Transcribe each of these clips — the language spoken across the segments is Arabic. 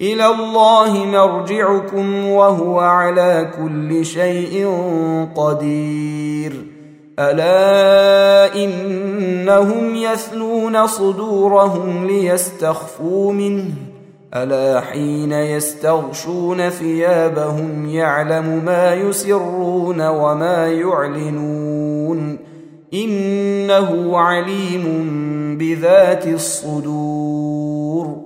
إلى الله مرجعكم وهو على كل شيء قدير. ألا إنهم يثنون صدورهم ليستخفوا منه. ألا حين يستغشون ثيابهم يعلم ما يسرون وما يعلنون. إنه عليم بذات الصدور.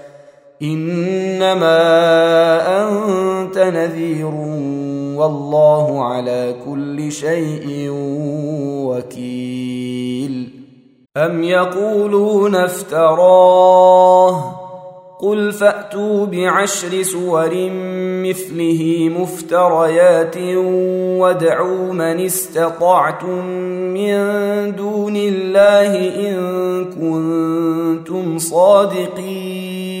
إنما أنت نذير والله على كل شيء وكيل. أم يقولون افتراه؟ قل فأتوا بعشر سور مثله مفتريات وادعوا من استطعتم من دون الله إن كنتم صادقين.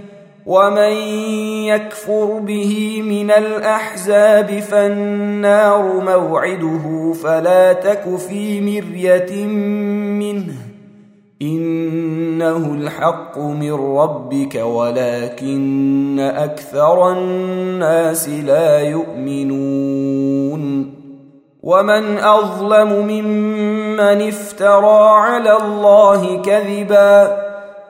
ومن يكفر به من الاحزاب فالنار موعده فلا تك في مريه منه انه الحق من ربك ولكن أكثر الناس لا يؤمنون ومن اظلم ممن افترى على الله كذبا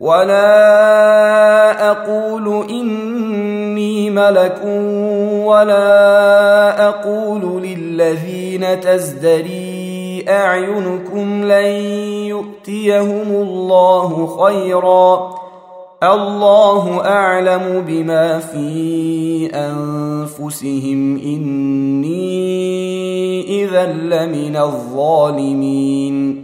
ولا أقول اني ملك ولا أقول للذين تزدري اعينكم لن يؤتيهم الله خيرا الله اعلم بما في انفسهم اني اذا لمن الظالمين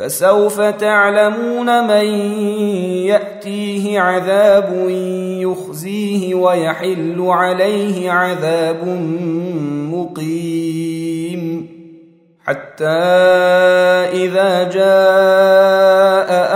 فسوف تعلمون من يأتيه عذاب يخزيه ويحل عليه عذاب مقيم حتى إذا جاء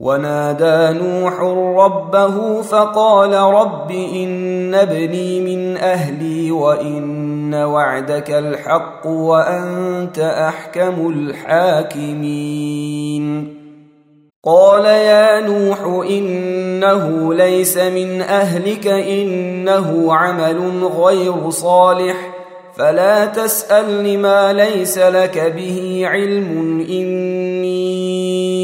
ونادى نوح ربه فقال رب إن ابني من أهلي وإن وعدك الحق وأنت أحكم الحاكمين. قال يا نوح إنه ليس من أهلك إنه عمل غير صالح فلا تسألني ما ليس لك به علم إني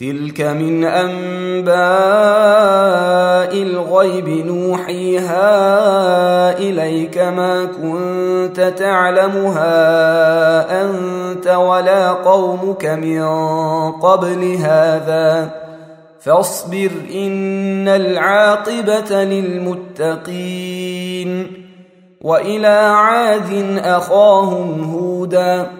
تلك من أنباء الغيب نوحيها إليك ما كنت تعلمها أنت ولا قومك من قبل هذا فاصبر إن العاقبة للمتقين وإلى عاد أخاهم هودا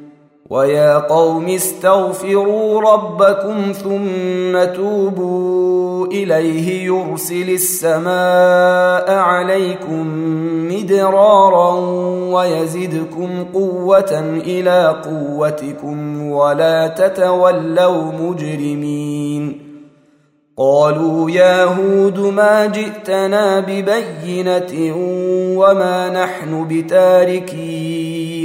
ويا قوم استغفروا ربكم ثم توبوا اليه يرسل السماء عليكم مدرارا ويزدكم قوه إلى قوتكم ولا تتولوا مجرمين قالوا يا هود ما جئتنا ببينه وما نحن بتاركي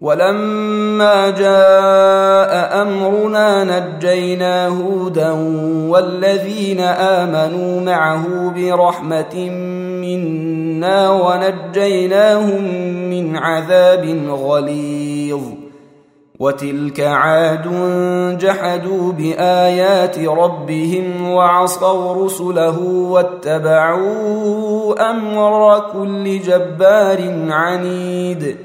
ولما جاء أمرنا نجينا هودا والذين آمنوا معه برحمة منا ونجيناهم من عذاب غليظ. وتلك عاد جحدوا بآيات ربهم وعصوا رسله واتبعوا أمر كل جبار عنيد.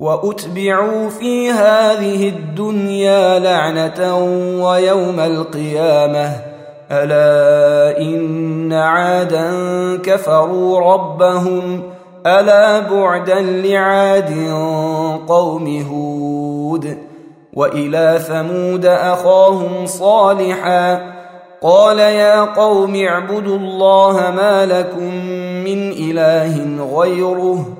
وأتبعوا في هذه الدنيا لعنة ويوم القيامة. ألا إن عادا كفروا ربهم. ألا بعدا لعاد قوم هود. وإلى ثمود أخاهم صالحا. قال يا قوم اعبدوا الله ما لكم من إله غيره.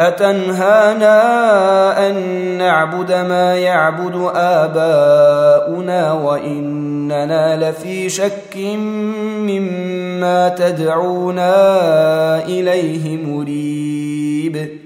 أتنهانا أن نعبد ما يعبد آباؤنا وإننا لفي شك مما تدعونا إليه مريب.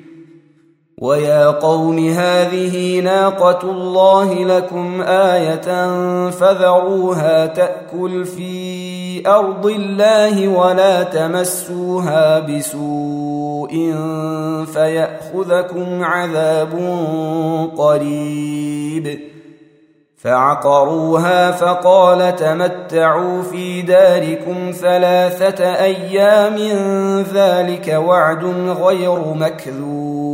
ويا قوم هذه ناقة الله لكم آية فذروها تأكل في أرض الله ولا تمسوها بسوء فيأخذكم عذاب قريب فعقروها فقال تمتعوا في داركم ثلاثة أيام ذلك وعد غير مكذوب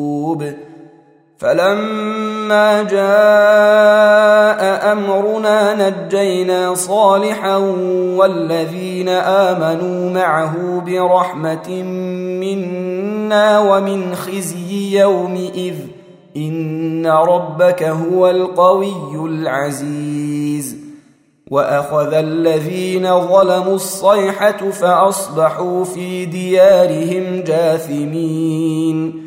فلما جاء أمرنا نجينا صالحا والذين آمنوا معه برحمة منا ومن خزي يومئذ. إن ربك هو القوي العزيز. وأخذ الذين ظلموا الصيحة فأصبحوا في ديارهم جاثمين.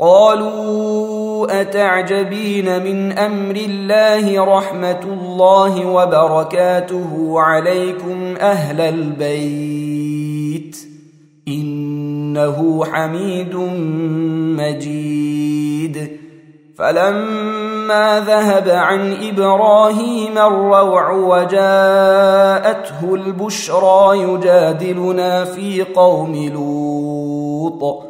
قالوا أتعجبين من أمر الله رحمة الله وبركاته عليكم أهل البيت إنه حميد مجيد فلما ذهب عن إبراهيم الروع وجاءته البشرى يجادلنا في قوم لوط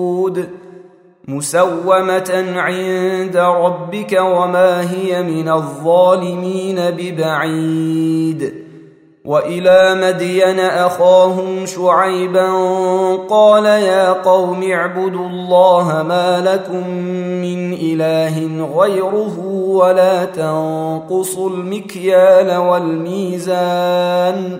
مسومة عند ربك وما هي من الظالمين ببعيد. وإلى مدين أخاهم شعيبا قال يا قوم اعبدوا الله ما لكم من إله غيره ولا تنقصوا المكيال والميزان.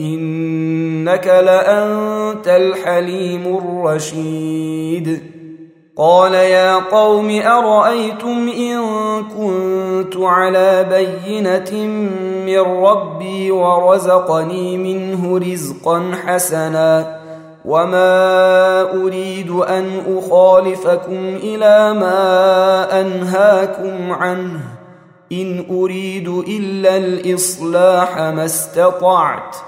إنك لأنت الحليم الرشيد. قال يا قوم أرأيتم إن كنت على بينة من ربي ورزقني منه رزقا حسنا وما أريد أن أخالفكم إلى ما أنهاكم عنه. إن أريد إلا الإصلاح ما استطعت.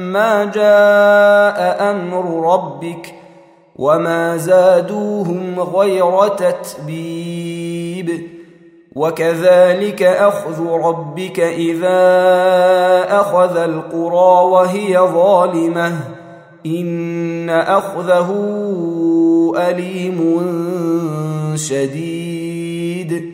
جاء أمر ربك وما زادوهم غير تتبيب وكذلك اخذ ربك اذا اخذ القرى وهي ظالمه ان اخذه اليم شديد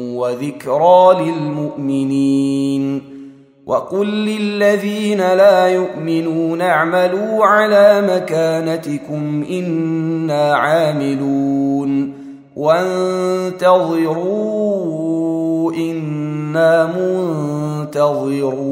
وذكرى للمؤمنين وقل للذين لا يؤمنون اعملوا على مكانتكم إنا عاملون وانتظروا إنا منتظرون